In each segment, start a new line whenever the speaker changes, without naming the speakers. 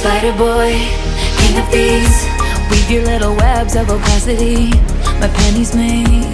Spider boy, king of thieves, weave your little webs of opacity. My pennies made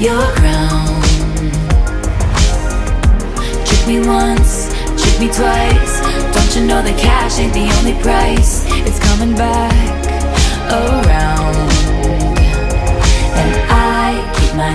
your crown. Trick me once, trick me twice. Don't you know that cash ain't the only price? It's coming back around. And I keep my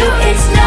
You it's not?